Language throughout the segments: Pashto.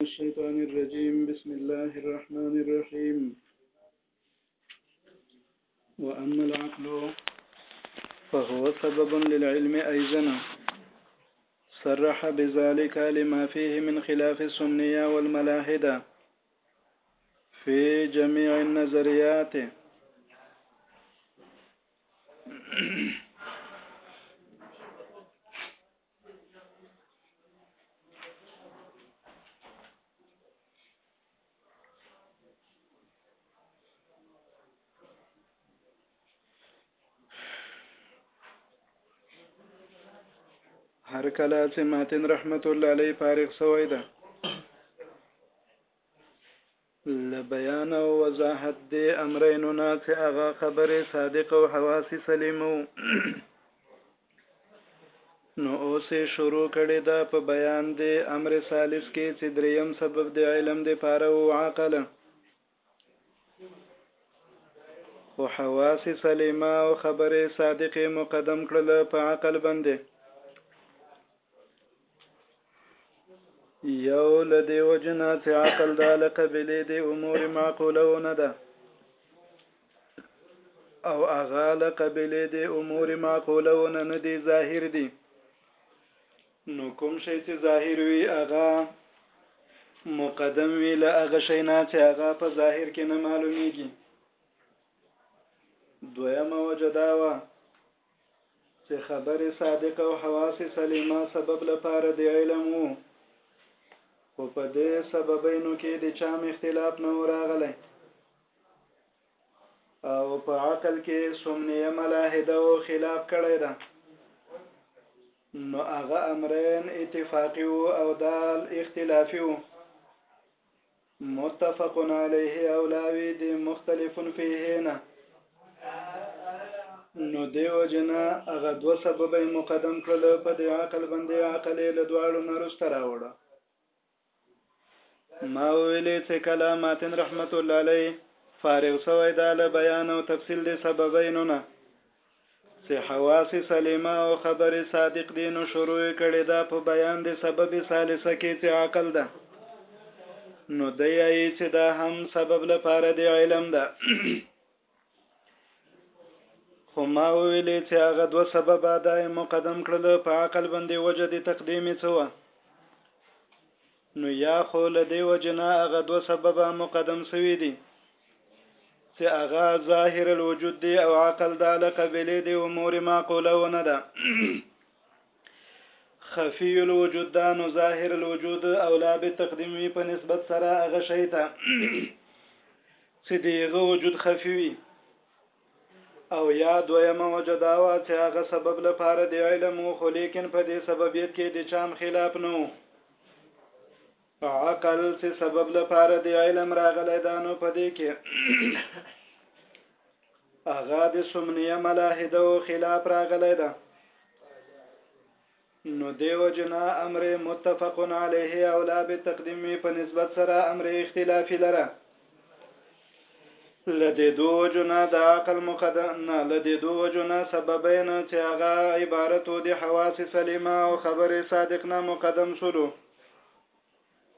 الشيطان الرجيم بسم الله الرحمن الرحيم وأما العقل فهو سبب للعلم أيضا صرح بذلك لما فيه من خلاف السنية والملاحدة في جميع النظريات هر کله چې ماتن رحمت الله علیه فارغ شوی ده له بیان او وضاحت دې امرینو نه چې هغه خبرې صادق او حواسی سلیمو نو اوسې شروع کړي دا په بیان دی امر ثالث کې چې دریم سبب دی علم دی پاره او عقل او حواس سلیمه او خبره صادقه مقدم کړل په عقل باندې یو له دې وجې نه چې عقل دا له قبیلې د امور معقولونه ده او هغه له قبیلې د امور معقولونه نه دي ظاهر دي نو کوم شی چې ظاهر وي هغه مقدم وی له هغه شی نه چې هغه په ظاهر کې نه معلومیږي دویمه وجه دا وه چې خبر صادق او حواس سلیمه سبب لپاره دی علم وو خو په دې سببینو کې د چا اختلاف نه راغلی او په عقل کې سمنیه ملاحده او خلاف کړی ده نو هغه امرین اتفاقی او دال اختلافی وو متفق علیه او لاوی د مختلفون فيه نه نو دیو جنا هغه دوه سبب مقدم کړل په د عقل باندې عقل له دواړو نرسته راوړه ما ویلې چې کله ماتن رحمت الله علیه فارغ شوی دا له بیان او تفصیل د سببینو نه څه حواس سلیمه او خبر صادق دی نو شروع کړي دا په بیان د سبب ثالثه کې چې عقل ده نو د یی چې دا هم سبب لپاره دی علم ده خو ما ویلې چې هغه دوه سبب دای مقدم کړل په عقل باندې وجه د تقدیم څه و نو يا خو له دې وجې نه هغه دوه سببه مقدم سوي دي چې هغه ظاهر الوجود دی او عقل دا له قبلې دی امور معقوله ونه ده خفي الوجود دا نو ظاهر الوجود او لا به تقدیم وي په نسبت سره هغه شی ته چې دیغه وجود خفي وي او یا دویمه وجه دا وه چې هغه سبب لپاره د علم و خو لیکن په دې سببیت کې د چام خلاف نو عقل چې سبب لپاره د علم راغلی دا نو په دې کې هغه د سمنیه ملاحده و خلاف راغلی ده نو دې وجې نه امر متفق علیه اولا بتقدیم وي په نسبت سره امر اختلافي لره. له دې دوو وجو نه د عقل مقدم نه له دې دوو وجو نه سببین چې هغه عبارت و د حواس سلیمه او خبر صادق نه مقدم شولو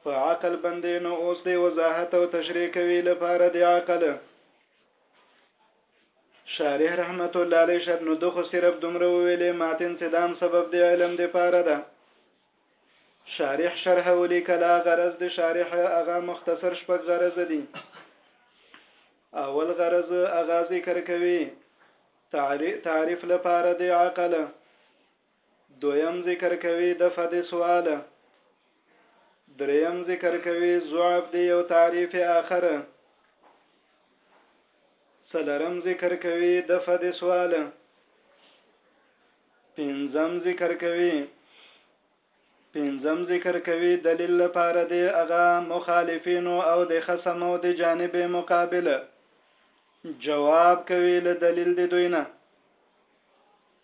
په عقل باندې نو اوس دې وضاحت او تشریح کوي لپاره د عقل شارح رحمت الله علیه شر نو دخو صرف دومره ویلې مات انصدام سبب دی علم دی پاره ده شارح شرح ولی کلا غرض دی شارح اغا مختصر شپږ غرض دی اول غرض اغا ذکر کوي تعریف لپاره دی عقل دویم ذکر کوي د فد سوال دریم ذکر کوي ضعف دی او تعریف آخر سلرم ذکر کوي د فد سوال پنځم ذکر کوي پنځم ذکر کوي دلیل لپاره دی هغه مخالفینو او د خصم او د جانب مقابله جواب کوي له دلیل دی دوی نه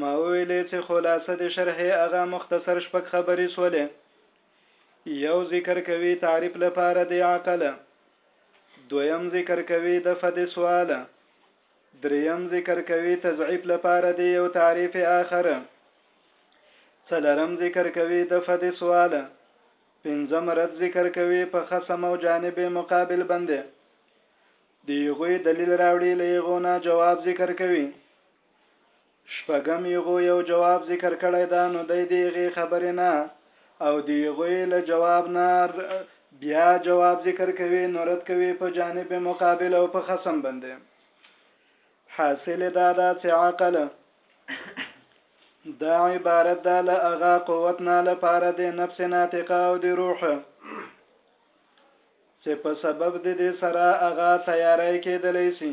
ما وویلې چې خلاصه د شرحې هغه مختصر شپږ خبرې شولې. یو ذکر کوي تعریف لپاره د عقل. دویم ذکر کوي دفع د سوال. دریم ذکر کوي تضعیف لپاره د یو تعریف آخر. څلرم ذکر کوي دفع د سوال. پنځم رد ذکر کوي په خصم او جانب مقابل باندې. د یغوی دلیل راوړي له یغو نه جواب ذکر کوي. شپږم يغو يو جواب ذکر کړی ده نو دی د يغې خبرې نه او د يغوې له جواب نه بيا جواب ذکر کوي نو رد کوي په جانب مقابل او په خصم باندې حاصل دا ده چې عقل دا عبارت ده له اغا قوت نه لپاره د نفس ناطقه او د روح چې په سبب د دې سره اغا تیارای کېدلی شي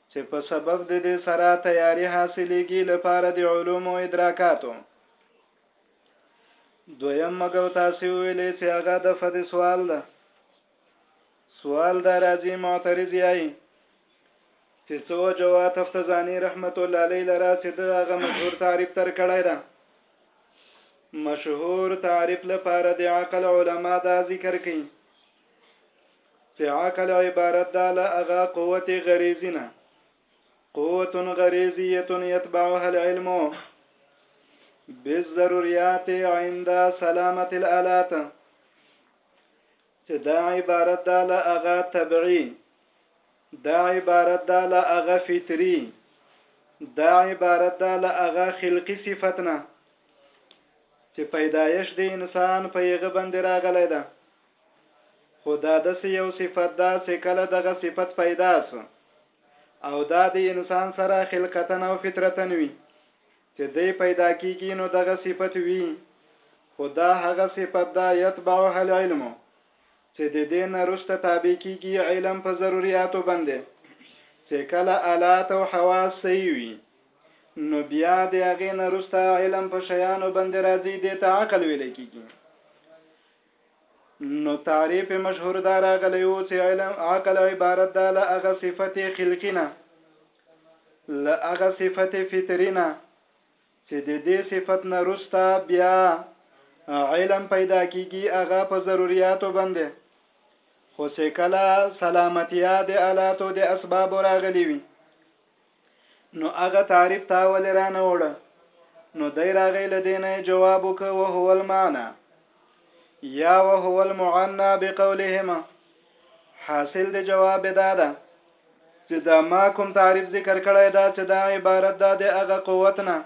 چې په سبب د دې سره تیاری حاصلېږي لپاره د علومو ادراکاتو دویم مګو تاسو ویلې چې هغه د فد سوال ده سوال دا راځي معترض یای چې څو جوا تفتزانی رحمت الله علیه لرا چې دغه مشهور تعریف تر کړی ده مشهور تعریف لپاره د عقل علما دا ذکر کوي چې عقل عبارت ده له هغه قوت غریزي نه قوت غریزیه یتبعها العلم بالضروريات عند سلامه الالات چې دا عبارت ده له هغه طبعي دا عبارت ده له هغه فطري دا عبارت ده له هغه خلقي صفتنه چې پیدایش د انسان په یغه باندې راغلی ده خو دا داسې یو صفت ده چې کله دغه صفت پیدا سو او دا د انسان سره خلقتن او فطرتن وي چې دی پیدا کیږي نو دغه صفت وي خو دا هغه صفت ده یتبعها العلم چې د دې نه رسته تابع کیږي علم په ضروریاتو باندې چې کله آلات او حواس صحیح وي نو بیا د هغې نه وروسته علم په شیانو باندې راځي دې ته عقل ویل کېږي نو تعریف مشهور دا راغلی و چې علم عقل عبارت ده له هغه صفت خلقي نه له هغه صفت فطري نه چې د دې صفت نه رسته بیا علم پیدا کیږي هغه په ضرورتو باندې خو سکلا سلامتیا د الاتو د اسباب راغلی وي نو هغه تعریف تا ولې رانه وړ؟ نو دی راغی له دې نه یې جواب وکړ وهو المعنی یا وهو المعنی بقولهما حاصل د جواب دا ده چې دا ما کوم تعریف ذکر کړی دا چې دا عبارت ده د هغه قوت نه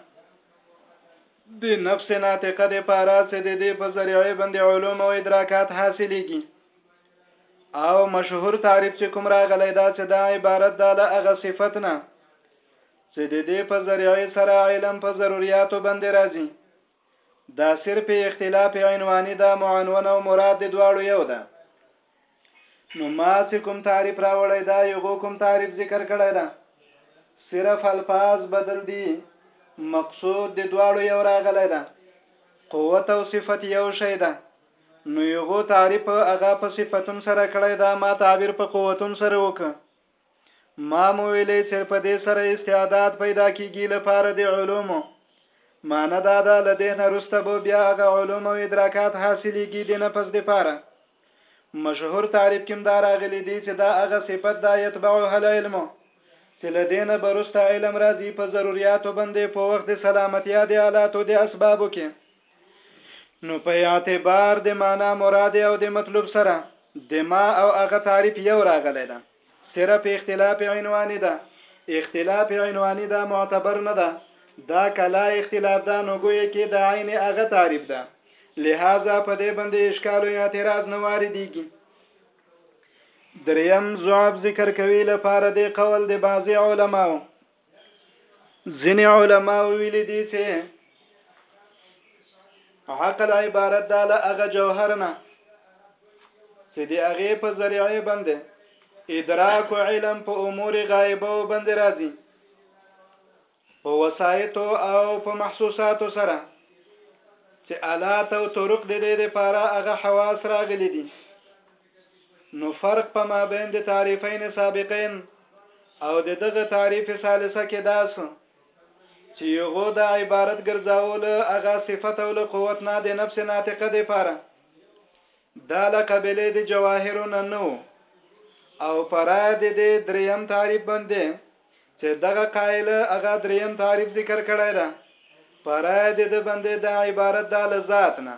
د نفس ناطقه د پاره چې د دې په ذریعه باندې علوم او ادراکات حاصلېږي او مشهور تعریف چې کوم راغلی دا چې دا عبارت ده له هغه صفت نه چې د دې په ذریعه سره علم په ضرورتو باندې راځي دا صرف اختلاف عنواني دا معنون او مراد د دواړو یو ده نو ما چې کوم تعریف راوړی دا یو کوم تعریف ذکر کړی دا صرف الفاظ بدل دي مقصود د دواړو یو راغلی دا قوت او صفت یو شی ده نو یوغو تعریف هغه په صفتون سره کړی دا ما تعبیر په قوتون سره وک ما مو ویلې چې په دې سره استعداد پیدا کیږي لپاره د علومو معنی دا ده له دې نه وروسته به بیا هغه علوم او ادراکات حاصلېږي د نفس دپاره مشهور تعریف کې دا راغلي دي چې دا هغه صفت دا یتبعها العلم چې له دې نه به وروسته علم راځي په ضروریاتو باندې په وخت د سلامتیا د آلاتو د اسبابو کې نو په اعتبار د مانا مراد او د مطلوب سره د ما او هغه تعریف یو راغلی ده صرف اختلاف عنواني ده اختلاف عنواني دا معتبر نه ده دا کلا اختلاف ده نو ګویا کې د عین هغه تعریف ده لهذا په دې باندې اشکال او اعتراض نه واردېږي دریم زعب ذکر کوي لپاره د قول د بعضی علماو ځینې علما ویل دي چې عقل عبارت ده له هغه جوهر نه چې د هغې په ذریعه باندې ادراک او علم په امور غایبه باندې راځي په وسایط او په محسوسات سره چې آلات او طرق د دې لپاره هغه حواس راغلي دي نو فرق په مابین د تعریفین سابقین او د دغه تعریف ثالثه کې داس چې یغو دا عبارت ګرځاوه له هغه صفت او له قوت نه د نفس ناطقه دی پاره دا لقبلې د جواهرو نه نو او پرای د دې دریم تعریف باندې چې دغه قائل هغه دریم تعریف ذکر کړی ده پرای د د بندې د عبارت د لذات نه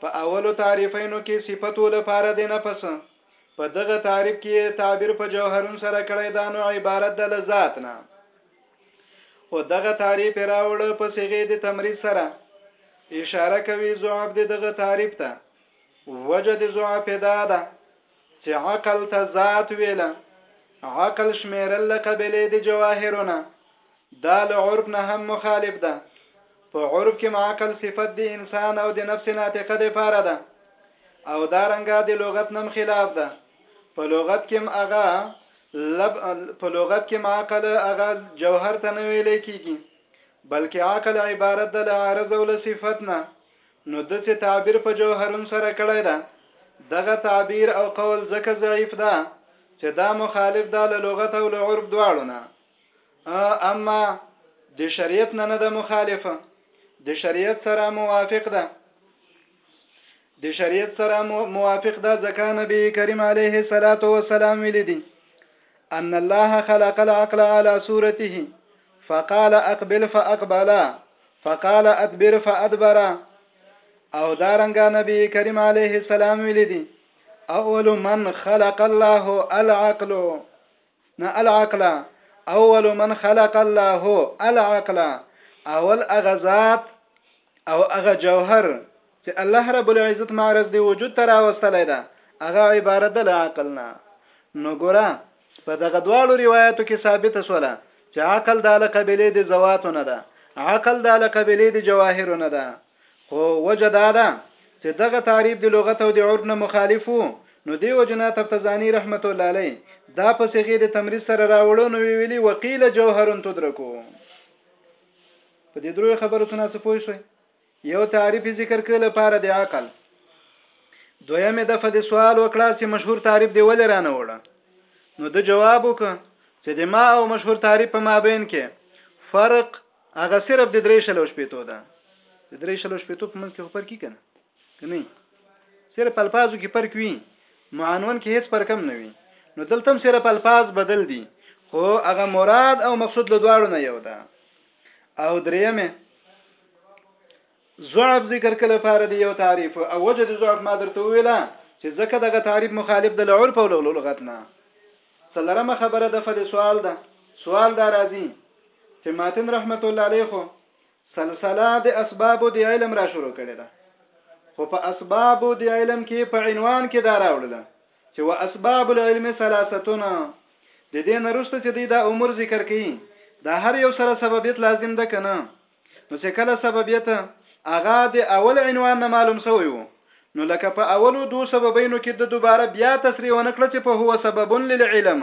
په اولو تعریفینو کې صفت ولپاره د نفس په دغه تعریف کې تعبیر په جوهرون سره کړی دا نو عبارت د لذات نه خو دغه تعریف راوړ په صيغه د تمرید سره اشاره کوي ضعف د دغه تعریف ته وجه د ضعف دا ده چې عقل ته ذات ویله عقل شمیرل له قبیلې د جواهرو نه دا له عرف نه هم مخالف ده په عرف کې عقل صفت د انسان او د نفس ناطقه د پاره ده او دا رنګه د لغت نم خلاف ده په لغت کې هغه لب په لغت کې عقل هغه جوهر ته نه ویل کیږي بلکې عقل عبارت ده له عارض او له صفت نه نو ده څۀ تعبير په جوهرون سره کړی ده، دغه تعبير او قول ځکه ضعيف ده چې دا مخالف ده له لغت او له عرف دواړو نه، اما د شريعت نه نه ده مخالف، د شريعت سره موافق ده. د شريعت سره موافق ده ځکه نبي کريم عليه الصلاة والسلام ویلي دي ان الله خلق العقل على صورته فقال اقبل فاقبلا فقال ادبر فادبر او دارنګه نبی کریم علیه السلام ویل دي اول من خلق الله العقل نه العقل اول من خلق الله العقل اول اغزاد او اغه جوهر چې الله رب العزت معرض دی وجود ته راوستلی ده هغه عبارت ده له عقل نه نو ګوره په دغه دواړو روایتو کې ثابته سوله چې عقل د علاقه بلې د زواتو نه ده عقل د علاقه بلې د جواهرو نه ده خو وجه دا ده چې دغه تعریف د لغت او د عرب نه مخالف وو نو دی وجنا تفتزانی رحمت الله علی دا په صيغه د تمرید سره راوړو نو ویلي وقيل جوهر تدرکو په دې درو خبرو څخه څه پوه شئ یو تعریف یې ذکر کړ لپاره د عقل دویمه دفعه د سوال وکړه چې مشهور تعریف دی ولې رانه وړه نو د جواب وکړه چې د ما او مشهور تعریف په مابین کې فرق هغه صرف د درې شلو شپېتو ده د درې شلو شپېتو په منځ کې خبر کی کنه کني صرف الفاظو کې فرق وي معنون کې هیڅ فرق هم نه وي نو دلته صرف الفاظ بدل دي خو هغه مراد او مقصود له دواړو نه یو ده او درېمه ضعف ذکر کله لپاره دی یو تعریف او وجه د ضعف ما درته ویلا چې ځکه دغه تعریف مخالف د لعرف او لغت نه څلرمه خبره د فد سوال ده سوال دا راځي چې ماتن رحمت الله علیه خو سلسله د اسباب د علم را شروع کړي ده خو په اسباب د علم کې په عنوان کې دا راوړل چې واسباب العلم ثلاثتون د دې نه رسته چې دی دا امور ذکر کوي دا هر یو سره سببیت لازم ده کنه نو چې کله سببیت اغا د اول عنوان نه معلوم شوی وو نو لکه په اولو دو سببینو کې د دوباره بیا تصریح ونکړه چې په هو سبب للعلم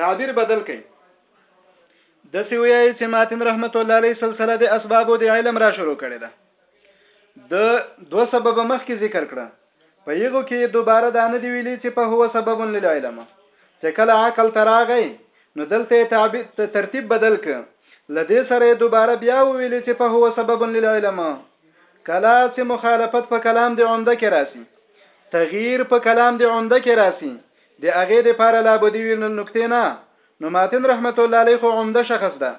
تعبیر بدل کئ د سی ویای چې ماتن رحمت الله علیه سلسله د اسبابو د علم را شروع کړي ده د دو سبب مخ کې ذکر کړه په یغو کې دوباره دا نه دی ویلي چې په هو سبب للعلم چې کله عقل تراغی نو دلته تعبیر ترتیب بدل ک لدې سره دوباره بیا ویلي چې په هو سبب للعلم کله چې مخالفت په کلام د عمده کې راسي تغییر په کلام د عمده کې راسي د هغې د پاره لا بدي وي نو نکتې نه نو ماتن رحمت الله علیه خو عمده شخص ده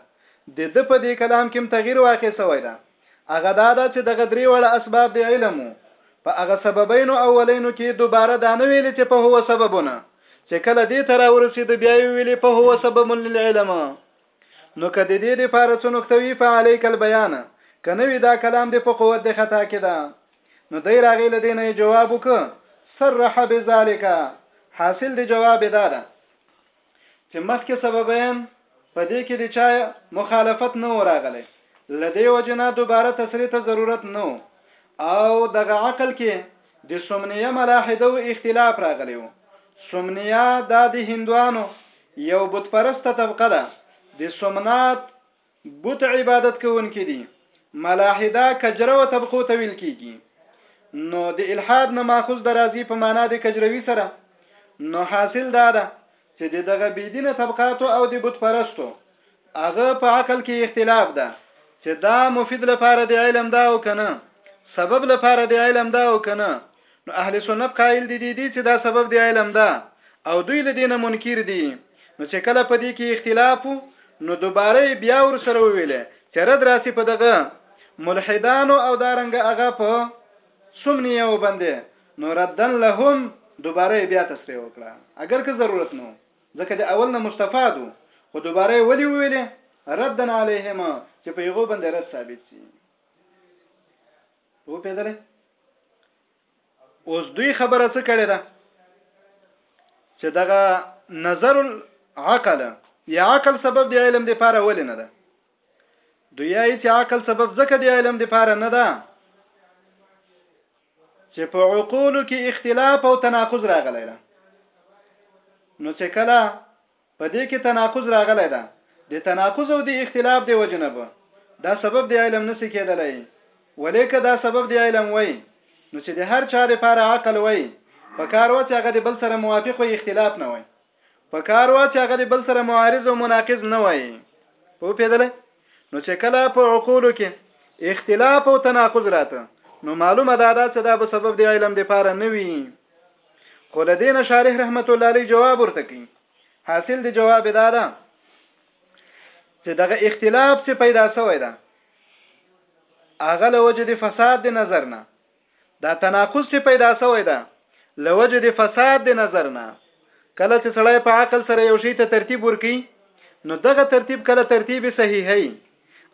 د ده په دې کلام کې هم تغیر واقع سوی ده هغه دا ده چې دغه درې واړه اسباب د علم وو په هغه سببینو اولینو کې دوباره دا نه ویلې چې په هو سببونه چې کله دې ته راورسېد بیا یې ویلې په هو سبب للعلم نو که ددې دپاره څه نکته وي فعليک البيان که نه وي دا کلام دې په قوت د خطا کې ده نو دی راغی له دې نه جواب وکړ صرح بذلك حاصل د جواب دا ده چې مخکې سببین په دې کې د چا مخالفت نه وراغلی لدې وجنه دوباره تصریح ته ضرورت نو او دغه عقل کې د سمنیه ملاحده او اختلاف راغلی وو سمنیه دا د هندوانو یو بت پرسته طبقه ده د سومنات بت عبادت کوونکي دي ملاحده کجرو طبقو ته ویل کیږي نو د الحاد نه ماخذ درازي په معنا د کجروي سره نو حاصل دا ده چې د دغه بيدینه طبقاتو او د بت پرستو هغه په عقل کې اختلاف ده چې دا مفید لپاره د علم دا او کنه سبب لپاره د علم دا او کنه نو اهل سنت قائل دي دي چې دا سبب د علم ده او دوی له دینه منکر دي نو چې کله په دې کې اختلاف نو دوباره بیا ور سره ویل چې رد راسي په دغه ملحدانو او دارنګ هغه په سمنی یو باندې نو ردن لهم دوباره بیا تصریح وکړه اگر که ضرورت نو ځکه د اول نه مستفاد وو خو دوباره یې ولې وویلې ردن علیهما چې په هغو باندې رد ثابت سي وو پیدلې اوس دوی خبره څه کړې ده چې دغه نظر العقل یا عقل سبب دی علم دی پاره ولې نه ده دویای چې عقل سبب ځکه دی علم د پاره نه ده چې په عقولو کې اختلاف او تناقض راغلی ده نو چې کله په دې کې تناقض راغلی ده د تناقض او د اختلاف دی وجنه به دا سبب دی علم نسی کېدلای ولیکه دا سبب دی علم وای نو چې د هر چا لپاره عقل وای په کار و چې هغه د بل سره موافق وي اختلاف نه وای په کار وه چې هغه د بل سره معارض او مناقض نه وای په پیدل نو چې کله په عقولو کې اختلاف او تناقض راته نو معلومه ده دا چې دا به سبب دی علم د پاره نه وي خو لدین شارح رحمت الله علی جواب ورته کوي حاصل د جواب دا ده چې دغه اختلاف چې پیدا شوی ده هغه له وجه د فساد د نظر نه دا تناقض چې پیدا شوی ده له وجې د فساد د نظر نه کله چې سړی په عقل سره یو شی ته ترتیب ورکي نو دغه ترتیب کله ترتیب صحیحي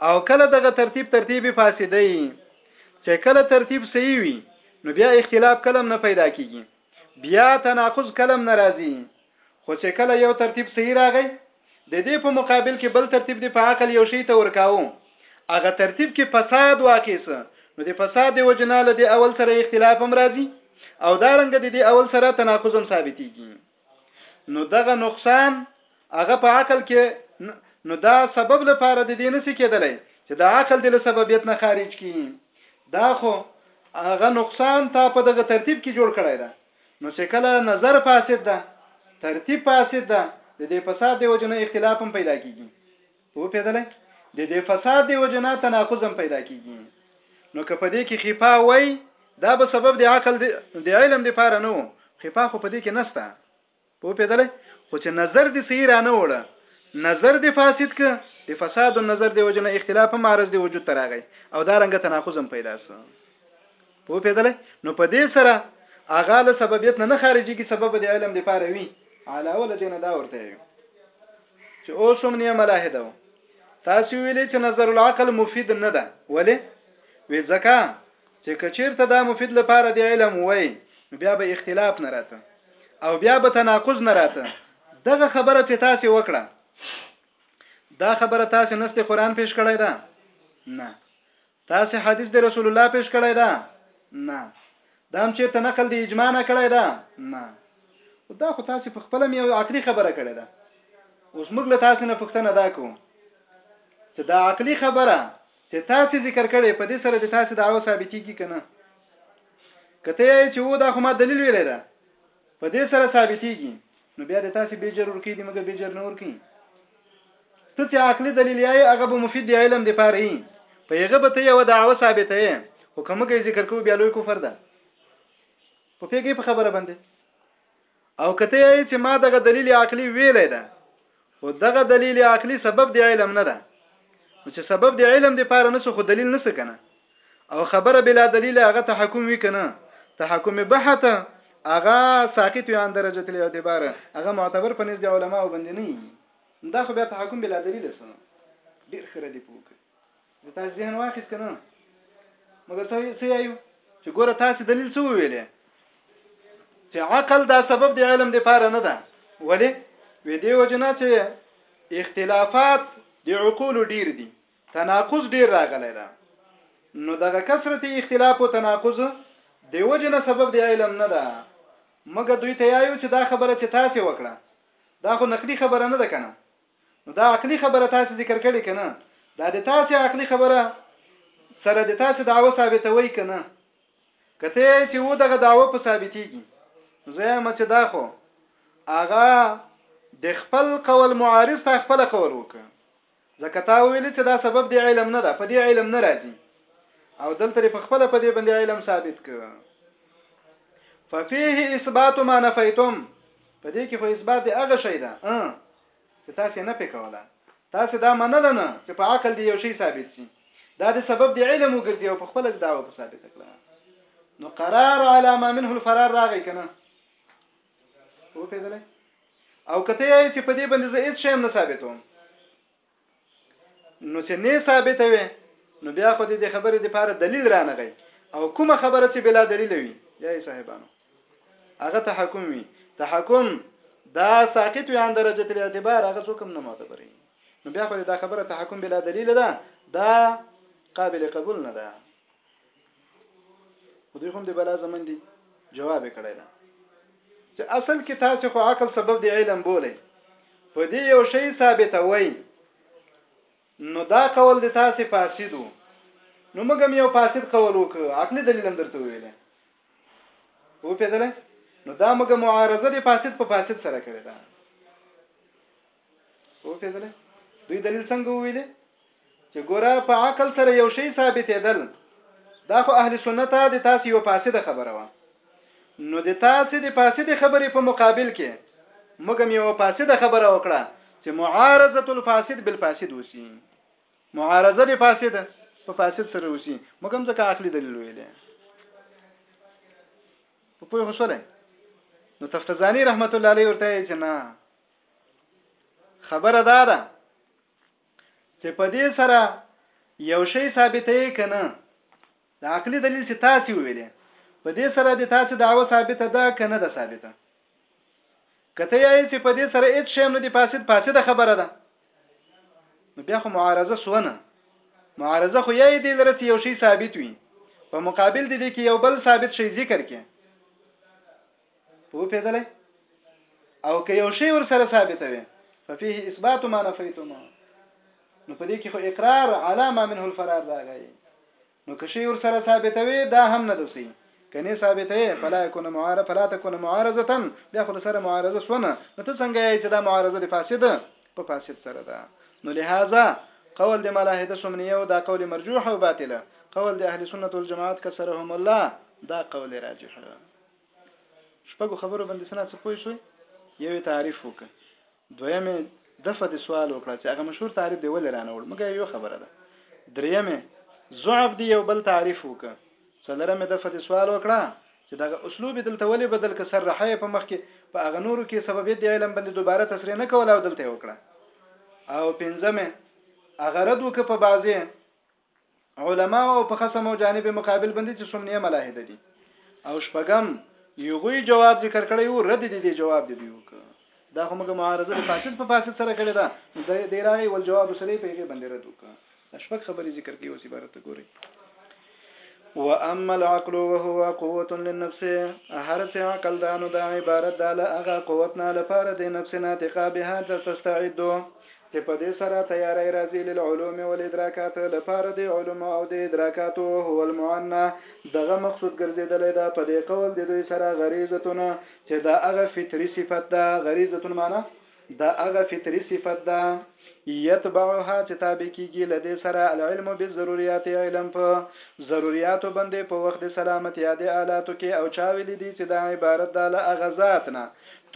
او کله دغه ترتیب ترتیب فاسدي چې کله ترتیب صحیح وي نو بیا اختلاف کلم نه پیدا کیږي بیا تناقض کلم ناراضي خو چې کله یو ترتیب صحیح راغی د دې په مقابل کې بل ترتیب دی په عقل یو شی ته ورکاو هغه ترتیب کې فساد واقع سه نو د فساد د وجنا له د اول سره اختلاف هم راځي او دا رنګ د دې اول سره تناقض هم ثابتېږي نو دغه نقصان هغه په عقل کې نو دا سبب لپاره د دې نسی کېدلی چې د عقل د سببیت نه خارج کی دا خو هغه نقصان تا په دغه ترتیب کې جوړ کړی دا نو چې کله نظر فاسد ده ترتیب فاسد ده د دې فساد دی وجنه اختلاف هم پیدا کیږي په پیدلې د دې فساد دی وجنه تناقض هم پیدا کیږي نو که په دې کې خفا وای دا به سبب د عقل د علم د پاره نه وو خفا خو په دې کې نسته پوپیدلی خو چه نظر دی صحیح رانه وړه نظر دی فاسد که د فساد النظر دی وجنه اختلاف هم عرض دی وجود تراغی او دا رنګ تناقض هم پیدا سو پوپیدلی نو په دې سره اغه له سببیت نه نه خارجي کی سبب د علم دی پاره وی علاوه لدینه دا ورته یو چې اوس هم نه ملاحده تاسو ویلې چې نظر العقل مفید نه ده ولی وی ځکه چې که چېرته دا مفید لپاره دې علم وای نو بیا به اختلاف نه راته او بیا به تناقض نه راته دغه خبره چې تاسو وکړه دا خبره تاسو نسته قران پیش کړی دا نه تاسو حدیث د رسول الله پیش کړی دا نه دا هم چې تنقل دی اجماع نه کړی دا نه دا خو تاسو په خپل یو عقلي خبره کړی دا اوس موږ له تاسو نه پوښتنه دا کوو چې دا عقلي خبره چې تاسې ذکر کړي په دې سره د تاسې دعوه ثابتېږي که نه کته یې چې و دا خو ما دلیل ویلی ده په دې سره ثابتېږي نو بیا د تاسې بیجر ورکی دی مګر بیجر نه ورکی ته چې عقلي دلیل یې هغه به مفید دی علم دی پاره یې په یغه به ته یو دعوه ثابته یې خو کومګه ذکر کوو بیا لوی کفر ده په پیګې په خبره باندې او که ته یې چې ما دغه دلیل عقلی ویلی ده خو دغه دلیل عقلی سبب دی علم نه ده نو چې سبب دی علم دی پاره نسو خو دلیل نسو کنه او خبره بلا دلیل هغه تحکم وی کنه تحکم بحث هغه ساقط یو ان درجه تل اعتبار هغه معتبر په نزد علما او بندنی دا خو بیا تحکم بلا دلیل سره ډیر خره دی پوکه د تاسو ذهن واخیست کنه مګر څه څه یایو چې ګوره تاسو دلیل څه ویلې چې عقل دا سبب دی علم دی پاره نه ده ولی وې دی وجنه چې اختلافات د عقول ډیر دي تناقض ډیر راغلی ده نو دغه کثرت اختلاف او تناقض د وجنه سبب دی علم نه ده مګر دوی ته یایو چې دا خبره چې تاسو وکړه دا خو نقلی خبره نه ده کنه نو دا عقلي خبره تاسې ذکر کړې که نه؟ دا د تاسې عقلي خبره سره د تاسې دعوه ثابتوي که نه؟ که ته یې چې و دغه دعوه په ثابتېږي نو زه یم چې دا خو هغه د خپل قول معارض تا خپل قول وکړ ځکه تا ویل چې دا سبب دی علم نه ده په دې علم نه راځي او دلته په خپل په دې باندې علم ثابت ک ففيه اثبات ما نفيتم په دې کې خو اثبات د هغه شی ده اه چې تاسو یې نه پې کوله تاسو دا منله نه چې په عقل دی یو شی ثابت شي دا د سبب د علم وګرځي او په خپل د دعوه په ثابت کړه نو قرار علی ما منه الفرار راغی کنه و پیدلې او کته یې چې په دې باندې زه هیڅ شی هم نه ثابتوم نو چې نه ثابته وي نو بیا خو دې خبرې د پاره دلیل رانغی او کومه خبره چې بلا دلیل وي یا صاحبانو هغه تحکم وي تحکم دا ساقط وي عن درجه الاعتبار هغه څوک هم نه معتبري نو بیا خو دا خبره تحکم بلا دلیل ده دا قابل قبول نه ده خو دوی هم د بلا زمن دي جواب یې کړی ده چې اصل کې تاسو خو عقل سبب دی علم بولئ په دې یو شی ثابتوي نو دا قول د تاسو فاسد وو نو موږ هم یو فاسد قول وکړو عقلي دلیل هم درته ویل وو پیدل نو دا موږ معارضه د فاسد په فاسد سره کړې ده او پیدل دوی دلیل څنګه ویلې چې ګوره په عقل سره یو شی ثابتېدل دا خو اهل سنت د تاسو یو فاسده خبره و نو د تاسو د فاسده خبرې په مقابل کې موږ هم یو فاسده خبره وکړه چې معارضه الفاسد بالفاسد وسی معارضه د فاسد په فاسد سره وسی موږ هم ځکه عقلي دلیل ویلې په پوه شولای نو تفتزانی رحمت الله علیه ورته چې نه خبره دا ده چې په دې سره یو شی ثابتې کنه د عقلي دلیل چې تاسو ویلې په دې سره د تاسو دعوه ثابته ده کنه ده ثابته کته یې چې په دې سره هیڅ شی نه دی فاسد فاسده خبره ده نو بیا خو معارضه سونه معارضه خو یې دې لري چې یو شی ثابت وي په مقابل دې کې یو بل ثابت شی ذکر کې په پیدلې او که یو شی ور سره ثابت وي ففيه اثبات ما نفيتما نو په دې کې خو اقرار علامه منه الفرار راغی نو که شی ور سره ثابت وي دا هم نه دوسی کني ثابت وي فلا يكون معارضه فلا تكون معارضه بیا خو سره معارضه سونه نو ته څنګه یې چې دا معارضه د فاسد په فاسد سره ده نو لهدا قول د ملاحده سمنیه او دا قول مرجوح او باطله قول د اهل سنت والجماعت کسرهم الله دا قول راجح شپږو خبرو باندې سنا څه پوه شوي یو تعریف وکړه دویمه دفه د سوال وکړه چې هغه مشهور تعریف دی ولې رانه وړ مګر یو خبره ده دریمه ضعف دی یو بل تعریف وکړه څلورمه دفه د سوال وکړه چې دغه اسلوب دلته ولې بدل ک سر رحه په مخ کې په اغه نورو کې سبب دی علم باندې دوباره تسریح نه کول او دلته وکړه او پنځمه اغه رد وک په بازي علماء او په خصم او جانب مقابل باندې چې سمنیه ملاحده دي او شپږم یوغوی جواب ذکر کړی وو رد دي دي جواب دي دی وک دا هم د معارضه د فاسد په فاسد سره کړی دا د دیراغي ول جواب سره په یغه باندې رد وک شپږ خبرې ذکر کوي اوس عبارت ګوري واما العقل وهو قوه للنفس هر څه عقل دانو د عبارت د هغه قوت نه لپاره د نفس ناطقه به د تستعد چې په دې سره تیاری راځي للعلوم والادراکات لپاره د علومو او د ادراکاتو وهو المعنی دغه مقصود ګرځېدلی ده په دې قول د دوی سره غریضتون چې دا هغه فطري صفت ده غریضتون معنی دا هغه فطري صفت ده یتبعها چې تابع کیږي له دې سره العلم بالضروریات علم په ضروریاتو باندې په وخت د سلامتیا د آلاتو کې او چا ویلي دي چې دا عبارت ده له هغه ذات نه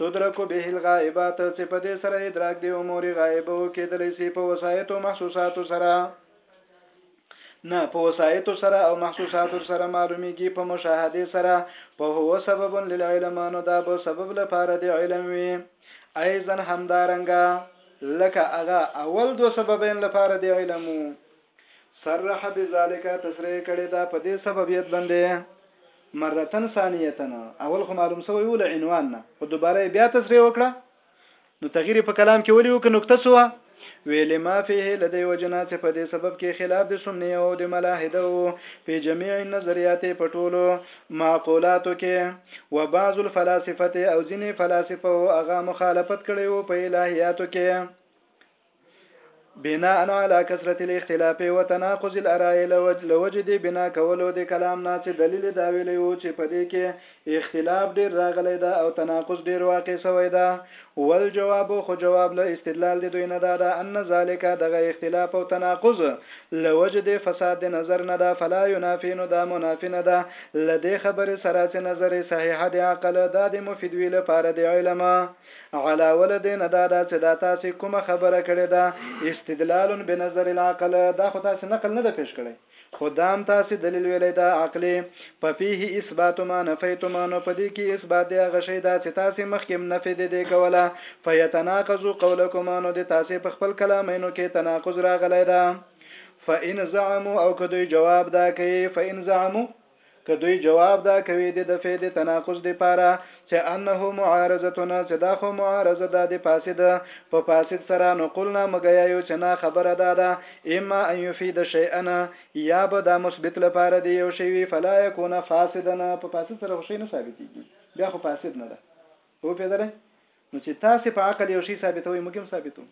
تدرک به الغائبات چې په دې سره ادراک دی امور غائبه کېدلی سي په وسایط او محسوسات سره نه په وسایط سره او محسوسات سره معلومیږي په مشاهده سره په هو سبب للعلم نو دا به سبب لپاره دی علم وي ايضا همدارنګه لکه هغه اول دو سببین لپاره دی علم وو صرح بذلک تصریح کړی ده په دې سببیت باندې مرتن ثانیتن اول خو معلوم سوی و له عنوان نه خو دوباره یې بیا تصریح وکړه نو تغییر په کلام کې ولي وکړه نقطه سو ویل ما فيه لدی وجنا چې په دې سبب کې خلاف د سنی او د ملاحده او په جميع نظریات په ټولو معقولاتو کې و بعض الفلاسفه او ځینې فلاسفه او هغه مخالفت کړي وو په الهیاتو کې بناء على کثرت الاختلاف وتناقض الاراء لوجد بنا کولو د کلام نه چې دلیل دا ویلی وو چې په دې کې اختلاف ډیر راغلی دا او تناقض ډیر واقع سوی دا والجواب خو جواب له استدلال د دوی نه دا دا ان ذالک دغه اختلاف او تناقض لوجد فساد د نظر نه دا فلا ينافي نو دا منافي نه دا لدې خبر سره چې نظر صحیح د عقل دا د مفیدوی لپاره د علمه علاوه له دې نه دا ده چې دا تاسې کومه خبره کړې ده، استدلال بنظر العقل، دا خو تاسې نقل نه ده پېش کړی، خو دا هم تاسې دلیل ویلی ده، عقلي، ففيه اثبات ما نفیتما، نو په دې کې اثبات د هغه شي ده چې تاسې مخکې هم نفي د دې کوله، فیتناقض قولکما، نو د تاسې په خپل کلامینو کې تناقض راغلی ده. فإن زعموا او که دوی جواب دا کوي، فإن زعموا، که دوی جواب دا کوي د دفعې د تناقض د پاره چې انه معارضتنا چې دا خو معارضه ده د فاسد په فاسد سره نو قلنا مګیایو چې نه خبره دا ده اما ان یفید شیئا یا به دا مثبت لپاره دی یو شی وی فلا یکون فاسدنا په فاسد سره خو شی نه ثابتېږي بیا خو فاسد نه ده هو پیدلې نو چې تاسو په عقل یو شی ثابتوي موږ هم ثابتو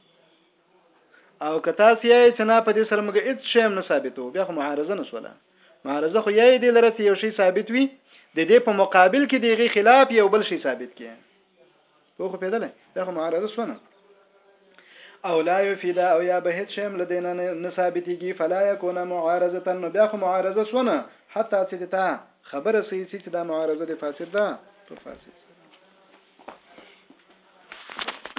او که تاسو یې چې نه په دې سره موږ هیڅ شی هم نه ثابتو بیا خو معارضه نه سوله معارضه خو یې دې لره چې یو شی ثابت وي د دې په مقابل کې دیغه خلاف یو بل شی ثابت کړي په خو پیدل دا خو معارضه سونه او لا یفید او یا به هیڅ شیم لدین نه ثابتیږي فلا یکون معارضه نو بیا خو معارضه سونه حتی چې تا خبره صحیح سي چې دا معارضه د فاسد ده په فاسد سره